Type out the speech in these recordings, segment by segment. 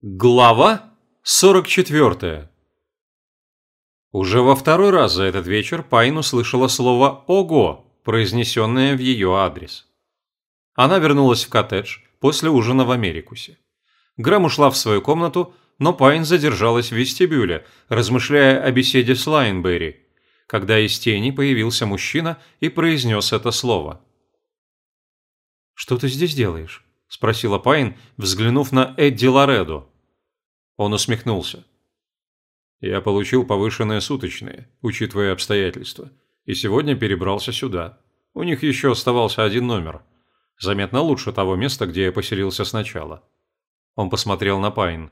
Глава 44 Уже во второй раз за этот вечер Пайн услышала слово «Ого», произнесенное в ее адрес. Она вернулась в коттедж после ужина в Америкусе. Грэм ушла в свою комнату, но Пайн задержалась в вестибюле, размышляя о беседе с Лайнберри, когда из тени появился мужчина и произнес это слово. «Что ты здесь делаешь?» – спросила Пайн, взглянув на Эдди Лоредо. Он усмехнулся. «Я получил повышенные суточные, учитывая обстоятельства, и сегодня перебрался сюда. У них еще оставался один номер. Заметно лучше того места, где я поселился сначала». Он посмотрел на Пайн.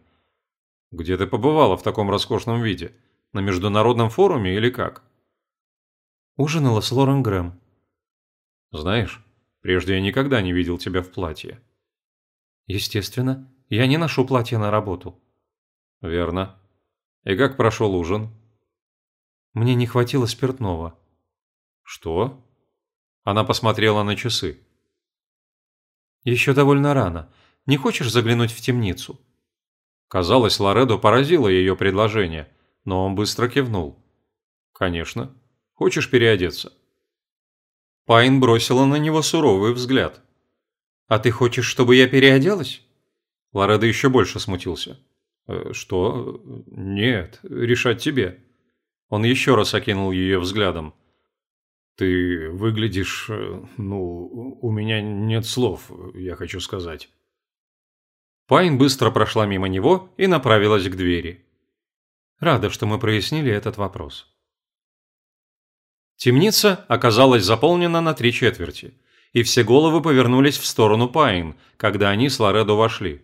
«Где ты побывала в таком роскошном виде? На международном форуме или как?» Ужинала с Лорен Грэм. «Знаешь, прежде я никогда не видел тебя в платье». «Естественно. Я не ношу платье на работу». «Верно. И как прошел ужин?» «Мне не хватило спиртного». «Что?» Она посмотрела на часы. «Еще довольно рано. Не хочешь заглянуть в темницу?» Казалось, Лоредо поразило ее предложение, но он быстро кивнул. «Конечно. Хочешь переодеться?» Пайн бросила на него суровый взгляд. «А ты хочешь, чтобы я переоделась?» Лоредо еще больше смутился. «Э, «Что? Нет, решать тебе». Он еще раз окинул ее взглядом. «Ты выглядишь... Э, ну, у меня нет слов, я хочу сказать». Пайн быстро прошла мимо него и направилась к двери. «Рада, что мы прояснили этот вопрос». Темница оказалась заполнена на три четверти, и все головы повернулись в сторону Пайн, когда они с Лоредо вошли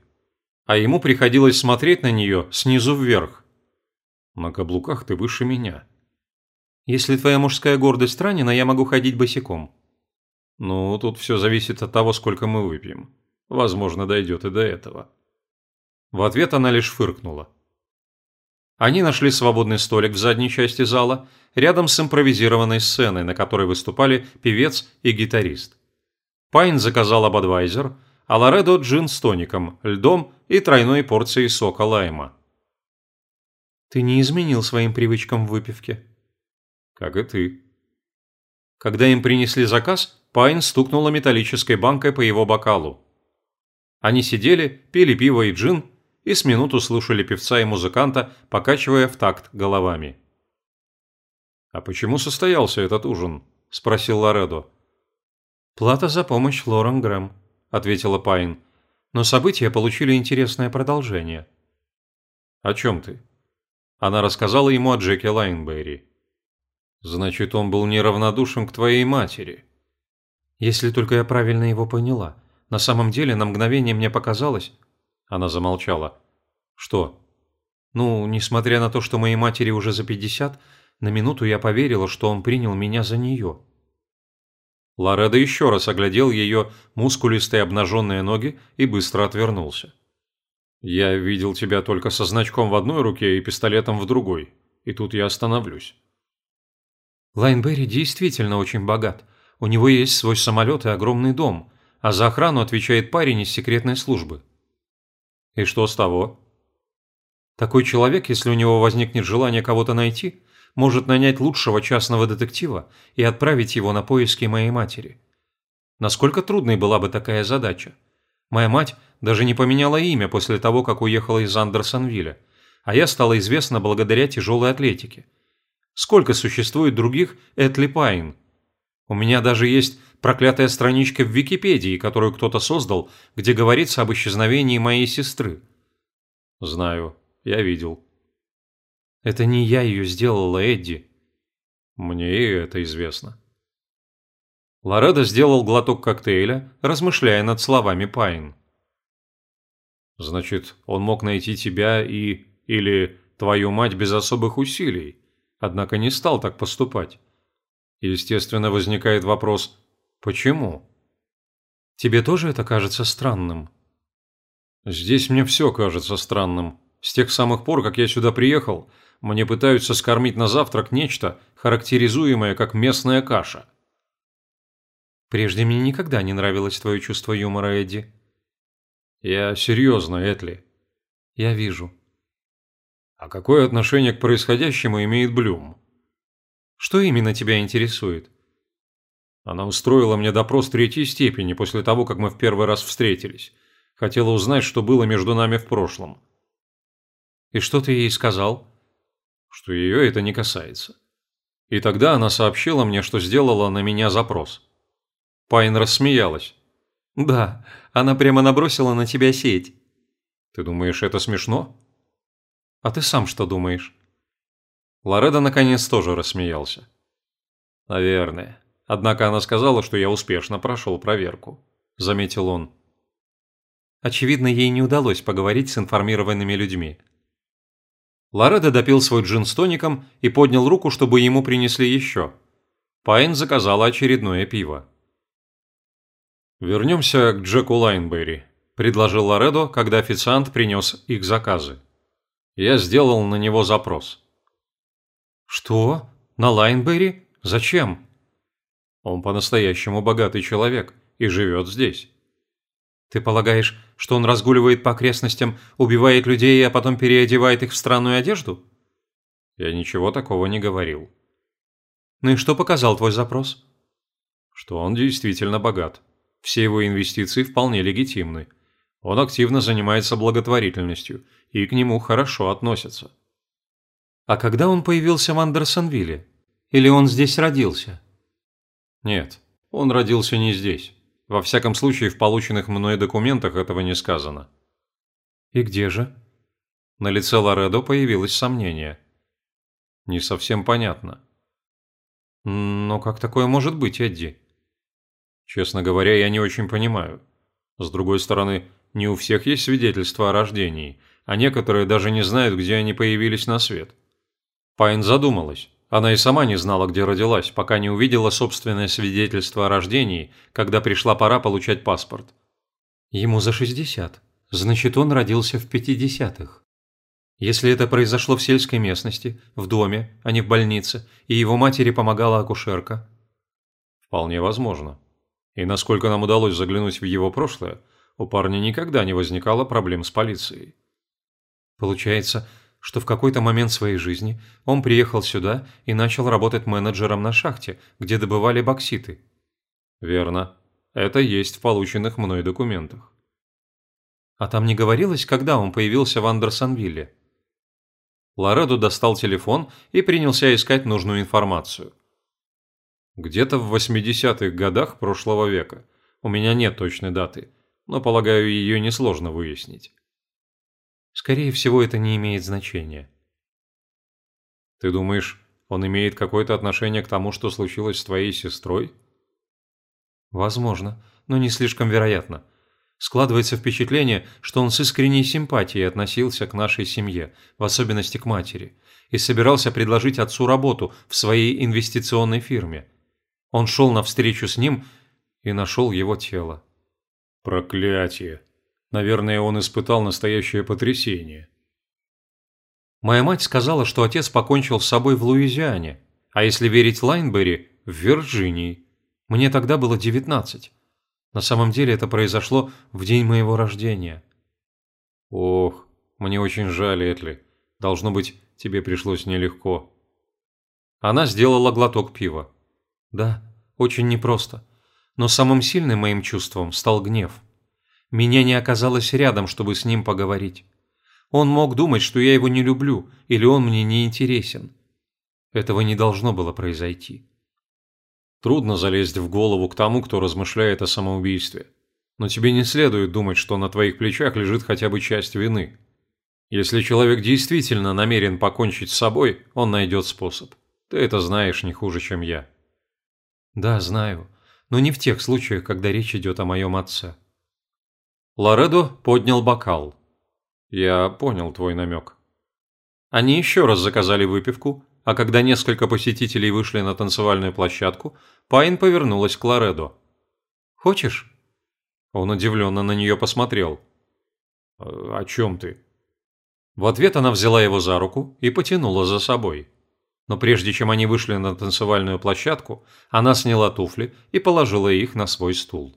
а ему приходилось смотреть на нее снизу вверх. На каблуках ты выше меня. Если твоя мужская гордость ранена, я могу ходить босиком. Ну, тут все зависит от того, сколько мы выпьем. Возможно, дойдет и до этого. В ответ она лишь фыркнула. Они нашли свободный столик в задней части зала, рядом с импровизированной сценой, на которой выступали певец и гитарист. Пайн заказал абадвайзер – а Лоредо джин с тоником, льдом и тройной порцией сока лайма. «Ты не изменил своим привычкам в выпивке?» «Как и ты». Когда им принесли заказ, Пайн стукнула металлической банкой по его бокалу. Они сидели, пили пиво и джин и с минуту слушали певца и музыканта, покачивая в такт головами. «А почему состоялся этот ужин?» – спросил Лоредо. «Плата за помощь Лорен Грэм», ответила Пайн. «Но события получили интересное продолжение». «О чем ты?» Она рассказала ему о Джеке Лайнберри. «Значит, он был неравнодушен к твоей матери». «Если только я правильно его поняла. На самом деле, на мгновение мне показалось...» Она замолчала. «Что?» «Ну, несмотря на то, что моей матери уже за пятьдесят, на минуту я поверила, что он принял меня за нее». Лоредо еще раз оглядел ее мускулистые обнаженные ноги и быстро отвернулся. «Я видел тебя только со значком в одной руке и пистолетом в другой, и тут я остановлюсь». Лайнберри действительно очень богат. У него есть свой самолет и огромный дом, а за охрану отвечает парень из секретной службы. И что с того? Такой человек, если у него возникнет желание кого-то найти, может нанять лучшего частного детектива и отправить его на поиски моей матери. Насколько трудной была бы такая задача? Моя мать даже не поменяла имя после того, как уехала из Андерсонвилля, а я стала известна благодаря тяжелой атлетике. Сколько существует других Этли Пайн? У меня даже есть проклятая страничка в Википедии, которую кто-то создал, где говорится об исчезновении моей сестры. Знаю, я видел. Это не я ее сделала, Эдди. Мне и это известно. Лоредо сделал глоток коктейля, размышляя над словами Пайн. Значит, он мог найти тебя и... или твою мать без особых усилий, однако не стал так поступать. Естественно, возникает вопрос «почему?» Тебе тоже это кажется странным? Здесь мне все кажется странным. С тех самых пор, как я сюда приехал, мне пытаются скормить на завтрак нечто, характеризуемое как местная каша. Прежде мне никогда не нравилось твое чувство юмора, Эдди. Я серьезно, Этли. Я вижу. А какое отношение к происходящему имеет Блюм? Что именно тебя интересует? Она устроила мне допрос третьей степени после того, как мы в первый раз встретились. Хотела узнать, что было между нами в прошлом. И что ты ей сказал? Что ее это не касается. И тогда она сообщила мне, что сделала на меня запрос. Пайн рассмеялась. Да, она прямо набросила на тебя сеть. Ты думаешь, это смешно? А ты сам что думаешь? Лореда наконец тоже рассмеялся. Наверное. Однако она сказала, что я успешно прошел проверку. Заметил он. Очевидно, ей не удалось поговорить с информированными людьми. Лоредо допил свой джин с тоником и поднял руку, чтобы ему принесли еще. Пайн заказала очередное пиво. «Вернемся к Джеку Лайнберри», – предложил Лоредо, когда официант принес их заказы. Я сделал на него запрос. «Что? На Лайнберри? Зачем?» «Он по-настоящему богатый человек и живет здесь». «Ты полагаешь, что он разгуливает по окрестностям, убивает людей, а потом переодевает их в странную одежду?» «Я ничего такого не говорил». «Ну и что показал твой запрос?» «Что он действительно богат. Все его инвестиции вполне легитимны. Он активно занимается благотворительностью, и к нему хорошо относятся». А когда он появился в Андерсонвилле? Или он здесь родился? Нет, он родился не здесь. Во всяком случае, в полученных мной документах этого не сказано. И где же? На лице Лоредо появилось сомнение. Не совсем понятно. Но как такое может быть, Эдди? Честно говоря, я не очень понимаю. С другой стороны, не у всех есть свидетельство о рождении, а некоторые даже не знают, где они появились на свет. Пайн задумалась. Она и сама не знала, где родилась, пока не увидела собственное свидетельство о рождении, когда пришла пора получать паспорт. Ему за 60. Значит, он родился в 50-х. Если это произошло в сельской местности, в доме, а не в больнице, и его матери помогала акушерка. Вполне возможно. И насколько нам удалось заглянуть в его прошлое, у парня никогда не возникало проблем с полицией. Получается, что в какой-то момент своей жизни он приехал сюда и начал работать менеджером на шахте, где добывали бокситы. Верно. Это есть в полученных мной документах. А там не говорилось, когда он появился в Андерсонвилле? Лоредо достал телефон и принялся искать нужную информацию. Где-то в 80-х годах прошлого века. У меня нет точной даты, но, полагаю, ее несложно выяснить. Скорее всего, это не имеет значения. Ты думаешь, он имеет какое-то отношение к тому, что случилось с твоей сестрой? Возможно, но не слишком вероятно. Складывается впечатление, что он с искренней симпатией относился к нашей семье, в особенности к матери, и собирался предложить отцу работу в своей инвестиционной фирме. Он шел навстречу с ним и нашел его тело. Проклятие! Наверное, он испытал настоящее потрясение. Моя мать сказала, что отец покончил с собой в Луизиане, а если верить Лайнберри, в Вирджинии. Мне тогда было 19. На самом деле это произошло в день моего рождения. Ох, мне очень жаль, Этли. Должно быть, тебе пришлось нелегко. Она сделала глоток пива. Да, очень непросто. Но самым сильным моим чувством стал гнев. Меня не оказалось рядом, чтобы с ним поговорить. Он мог думать, что я его не люблю, или он мне не интересен. Этого не должно было произойти. Трудно залезть в голову к тому, кто размышляет о самоубийстве. Но тебе не следует думать, что на твоих плечах лежит хотя бы часть вины. Если человек действительно намерен покончить с собой, он найдет способ. Ты это знаешь не хуже, чем я. Да, знаю. Но не в тех случаях, когда речь идет о моем отце. Лоредо поднял бокал. «Я понял твой намек». Они еще раз заказали выпивку, а когда несколько посетителей вышли на танцевальную площадку, Пайн повернулась к Лоредо. «Хочешь?» Он удивленно на нее посмотрел. «Э, «О чем ты?» В ответ она взяла его за руку и потянула за собой. Но прежде чем они вышли на танцевальную площадку, она сняла туфли и положила их на свой стул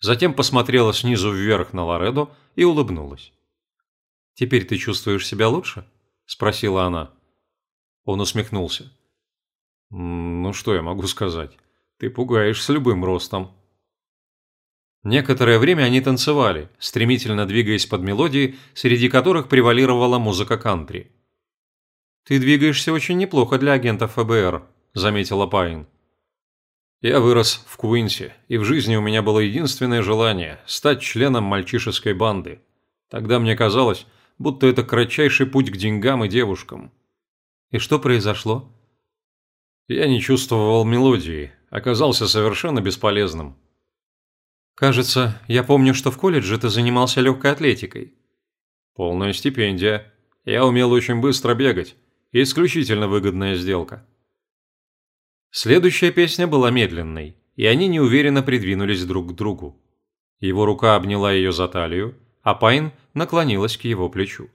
затем посмотрела снизу вверх на Лоредо и улыбнулась. «Теперь ты чувствуешь себя лучше?» – спросила она. Он усмехнулся. «Ну что я могу сказать? Ты пугаешь с любым ростом». Некоторое время они танцевали, стремительно двигаясь под мелодии, среди которых превалировала музыка кантри. «Ты двигаешься очень неплохо для агента ФБР», – заметила Пайн. «Я вырос в Куинсе, и в жизни у меня было единственное желание – стать членом мальчишеской банды. Тогда мне казалось, будто это кратчайший путь к деньгам и девушкам». «И что произошло?» Я не чувствовал мелодии, оказался совершенно бесполезным. Кажется, я помню, что в колледже ты занимался легкой атлетикой. Полная стипендия. Я умел очень быстро бегать. Исключительно выгодная сделка. Следующая песня была медленной, и они неуверенно придвинулись друг к другу. Его рука обняла ее за талию, а Пайн наклонилась к его плечу.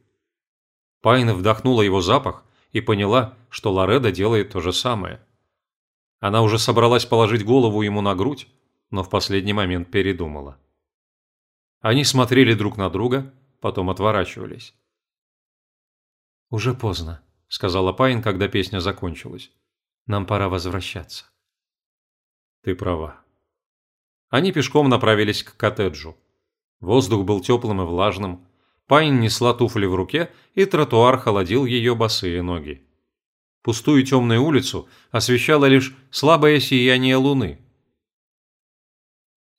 Пайн вдохнула его запах и поняла, что Лореда делает то же самое. Она уже собралась положить голову ему на грудь, но в последний момент передумала. Они смотрели друг на друга, потом отворачивались. «Уже поздно», – сказала Пайн, когда песня закончилась. «Нам пора возвращаться». «Ты права». Они пешком направились к коттеджу. Воздух был теплым и влажным. Пайн несла туфли в руке, и тротуар холодил ее босые ноги. Пустую темную улицу освещало лишь слабое сияние луны,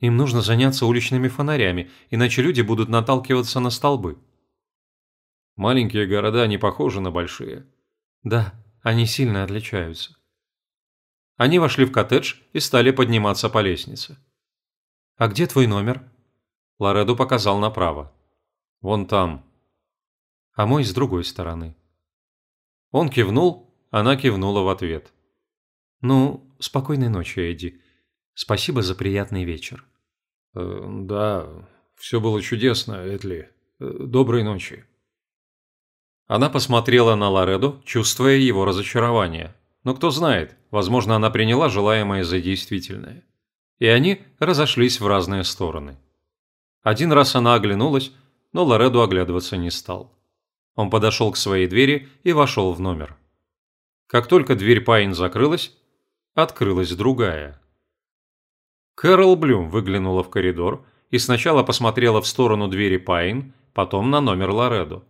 им нужно заняться уличными фонарями, иначе люди будут наталкиваться на столбы. Маленькие города не похожи на большие. Да, они сильно отличаются. Они вошли в коттедж и стали подниматься по лестнице. «А где твой номер?» Лоредо показал направо. «Вон там». «А мой с другой стороны». Он кивнул, она кивнула в ответ. «Ну, спокойной ночи, Эдди. Спасибо за приятный вечер». Э, «Да, все было чудесно, Этли. Э, доброй ночи». Она посмотрела на Лоредо, чувствуя его разочарование. Но кто знает, возможно, она приняла желаемое за действительное. И они разошлись в разные стороны. Один раз она оглянулась, но Лоредо оглядываться не стал. Он подошел к своей двери и вошел в номер. Как только дверь Пайн закрылась, открылась другая – Кэрол Блюм выглянула в коридор и сначала посмотрела в сторону двери Пайн, потом на номер Лоредо.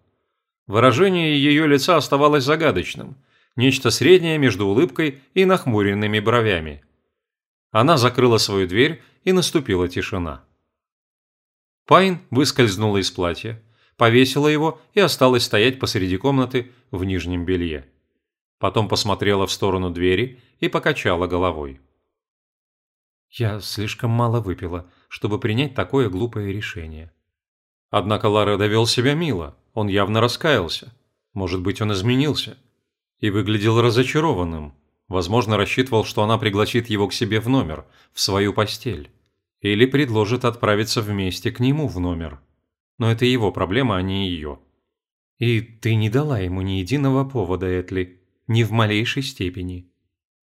Выражение ее лица оставалось загадочным, нечто среднее между улыбкой и нахмуренными бровями. Она закрыла свою дверь, и наступила тишина. Пайн выскользнула из платья, повесила его и осталась стоять посреди комнаты в нижнем белье. Потом посмотрела в сторону двери и покачала головой. Я слишком мало выпила, чтобы принять такое глупое решение. Однако Лара довел себя мило, он явно раскаялся. Может быть, он изменился. И выглядел разочарованным. Возможно, рассчитывал, что она пригласит его к себе в номер, в свою постель. Или предложит отправиться вместе к нему в номер. Но это его проблема, а не ее. И ты не дала ему ни единого повода, Этли. Ни в малейшей степени.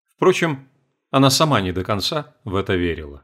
Впрочем, она сама не до конца в это верила.